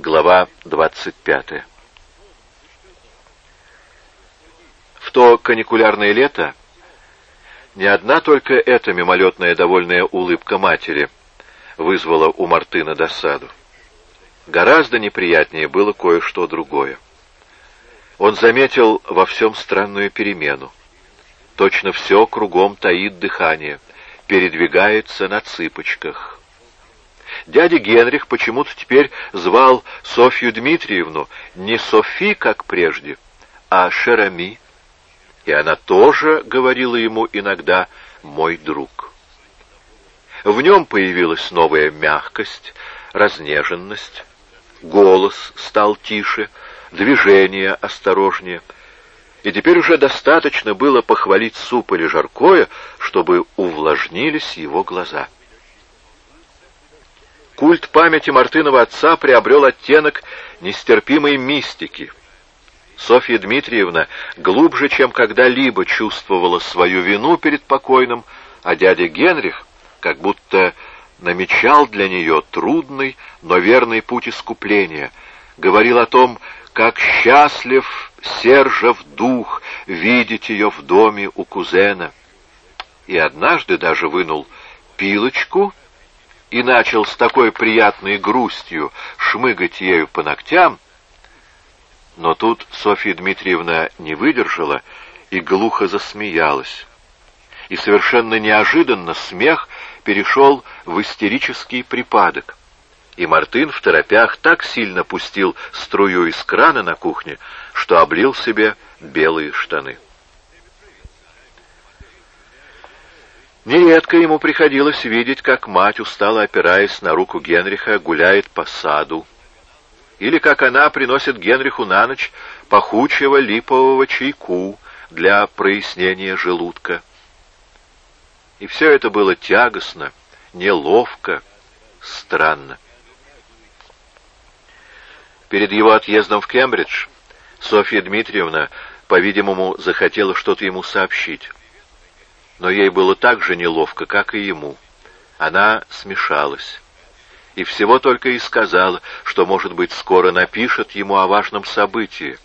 Глава 25. В то каникулярное лето не одна только эта мимолетная довольная улыбка матери вызвала у Мартына досаду. Гораздо неприятнее было кое-что другое. Он заметил во всем странную перемену. Точно все кругом таит дыхание, передвигается на цыпочках. Дядя Генрих почему-то теперь звал Софью Дмитриевну не Софи, как прежде, а Шерами, и она тоже говорила ему иногда «мой друг». В нем появилась новая мягкость, разнеженность, голос стал тише, движение осторожнее, и теперь уже достаточно было похвалить суп или жаркое, чтобы увлажнились его глаза. Культ памяти Мартынова отца приобрел оттенок нестерпимой мистики. Софья Дмитриевна глубже, чем когда-либо чувствовала свою вину перед покойным, а дядя Генрих как будто намечал для нее трудный, но верный путь искупления, говорил о том, как счастлив Сержев дух видеть ее в доме у кузена. И однажды даже вынул пилочку и начал с такой приятной грустью шмыгать ею по ногтям, но тут Софья Дмитриевна не выдержала и глухо засмеялась. И совершенно неожиданно смех перешел в истерический припадок. И Мартын в торопях так сильно пустил струю из крана на кухне, что облил себе белые штаны. Нередко ему приходилось видеть, как мать, устало опираясь на руку Генриха, гуляет по саду, или как она приносит Генриху на ночь пахучего липового чайку для прояснения желудка. И все это было тягостно, неловко, странно. Перед его отъездом в Кембридж Софья Дмитриевна, по-видимому, захотела что-то ему сообщить. Но ей было так же неловко, как и ему. Она смешалась. И всего только и сказала, что, может быть, скоро напишет ему о важном событии.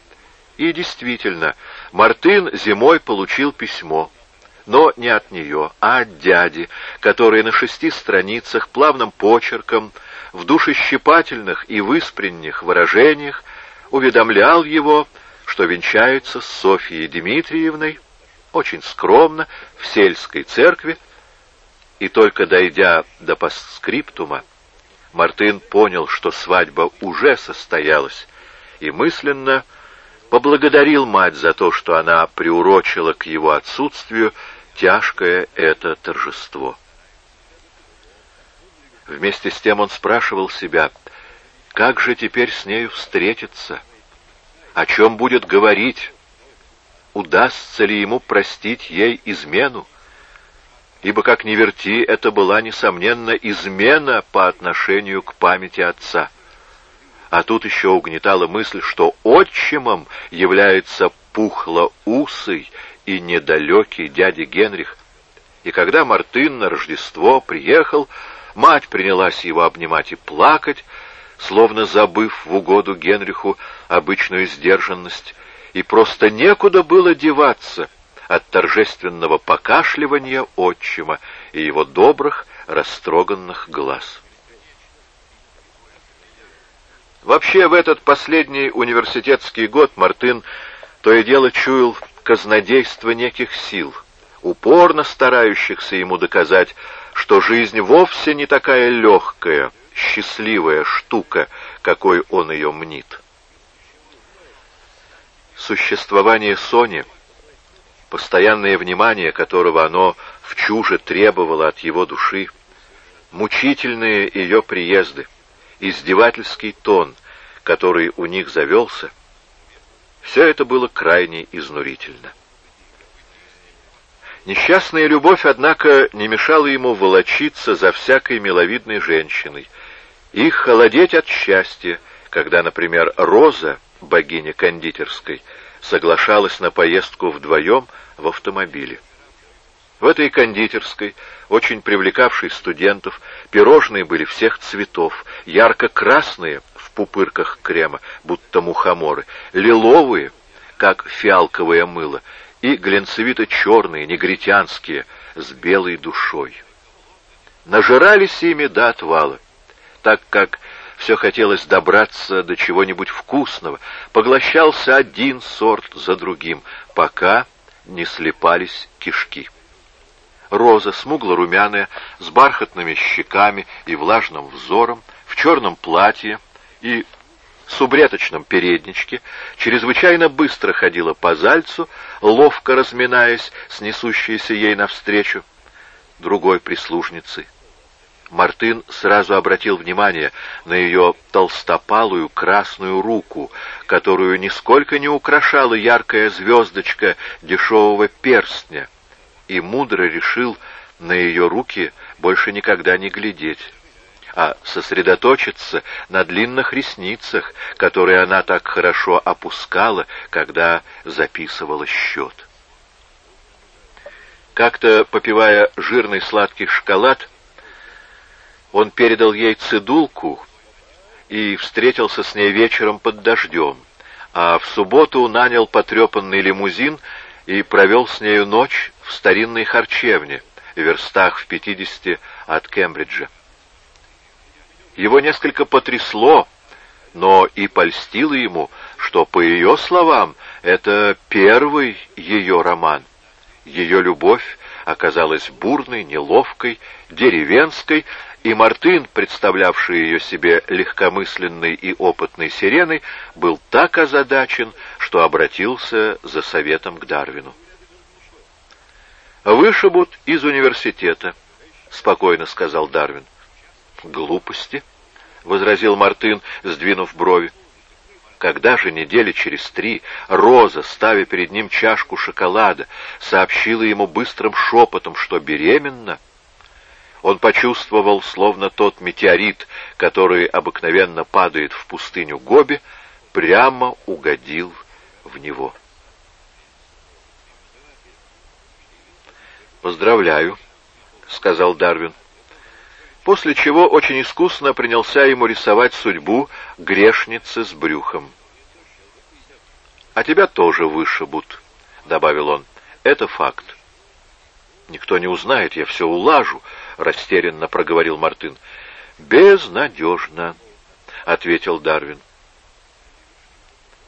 И действительно, Мартын зимой получил письмо — но не от нее, а от дяди, который на шести страницах плавным почерком, в душещипательных и выспренних выражениях уведомлял его, что венчается с Софьей Дмитриевной, очень скромно, в сельской церкви, и только дойдя до постскриптума, Мартын понял, что свадьба уже состоялась, и мысленно поблагодарил мать за то, что она приурочила к его отсутствию тяжкое это торжество. Вместе с тем он спрашивал себя, как же теперь с нею встретиться, о чем будет говорить, удастся ли ему простить ей измену, ибо, как ни верти, это была, несомненно, измена по отношению к памяти отца. А тут еще угнетала мысль, что отчимом является пухлоусый и недалекий дядя Генрих. И когда Мартын на Рождество приехал, мать принялась его обнимать и плакать, словно забыв в угоду Генриху обычную сдержанность, и просто некуда было деваться от торжественного покашливания отчима и его добрых, растроганных глаз. Вообще, в этот последний университетский год Мартын то и дело чуял казнодейство неких сил, упорно старающихся ему доказать, что жизнь вовсе не такая легкая, счастливая штука, какой он ее мнит. Существование Сони, постоянное внимание которого оно в чуже требовало от его души, мучительные ее приезды, издевательский тон, который у них завелся — все это было крайне изнурительно. Несчастная любовь, однако, не мешала ему волочиться за всякой миловидной женщиной и холодеть от счастья, когда, например, Роза, богиня кондитерской, соглашалась на поездку вдвоем в автомобиле. В этой кондитерской, очень привлекавшей студентов, пирожные были всех цветов, ярко-красные, пупырках крема, будто мухоморы, лиловые, как фиалковое мыло, и глянцевито-черные, негритянские, с белой душой. Нажирались ими до отвала, так как все хотелось добраться до чего-нибудь вкусного, поглощался один сорт за другим, пока не слепались кишки. Роза, смугло-румяная, с бархатными щеками и влажным взором, в черном платье и субреточном передничке, чрезвычайно быстро ходила по зальцу, ловко разминаясь с несущейся ей навстречу другой прислужницей. Мартын сразу обратил внимание на ее толстопалую красную руку, которую нисколько не украшала яркая звездочка дешевого перстня, и мудро решил на ее руки больше никогда не глядеть а сосредоточиться на длинных ресницах, которые она так хорошо опускала, когда записывала счет. Как-то, попивая жирный сладкий шоколад, он передал ей цедулку и встретился с ней вечером под дождем, а в субботу нанял потрепанный лимузин и провел с нею ночь в старинной харчевне, в верстах в пятидесяти от Кембриджа. Его несколько потрясло, но и польстило ему, что, по ее словам, это первый ее роман. Ее любовь оказалась бурной, неловкой, деревенской, и Мартын, представлявший ее себе легкомысленной и опытной сиреной, был так озадачен, что обратился за советом к Дарвину. «Вышибут из университета», — спокойно сказал Дарвин. «Глупости», — возразил Мартын, сдвинув брови. Когда же недели через три Роза, ставя перед ним чашку шоколада, сообщила ему быстрым шепотом, что беременна, он почувствовал, словно тот метеорит, который обыкновенно падает в пустыню Гоби, прямо угодил в него. «Поздравляю», — сказал Дарвин после чего очень искусно принялся ему рисовать судьбу грешницы с брюхом. «А тебя тоже вышибут», — добавил он. «Это факт». «Никто не узнает, я все улажу», — растерянно проговорил Мартын. «Безнадежно», — ответил Дарвин.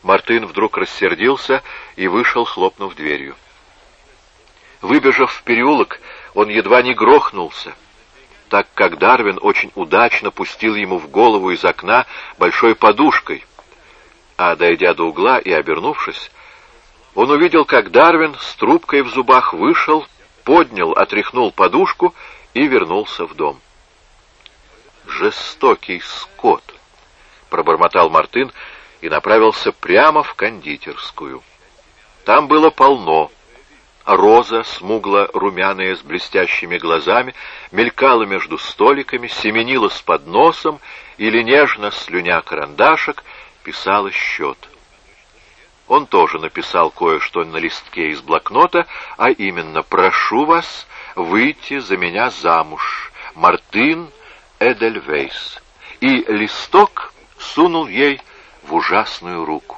Мартын вдруг рассердился и вышел, хлопнув дверью. Выбежав в переулок, он едва не грохнулся так как Дарвин очень удачно пустил ему в голову из окна большой подушкой. А, дойдя до угла и обернувшись, он увидел, как Дарвин с трубкой в зубах вышел, поднял, отряхнул подушку и вернулся в дом. «Жестокий скот!» — пробормотал Мартын и направился прямо в кондитерскую. Там было полно Роза, смугло-румяная с блестящими глазами, мелькала между столиками, семенила с подносом или, нежно слюня карандашек, писала счет. Он тоже написал кое-что на листке из блокнота, а именно «Прошу вас выйти за меня замуж, Мартын Эдельвейс». И листок сунул ей в ужасную руку.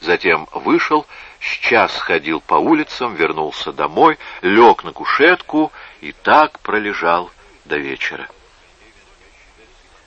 Затем вышел Сейчас ходил по улицам, вернулся домой, лег на кушетку и так пролежал до вечера.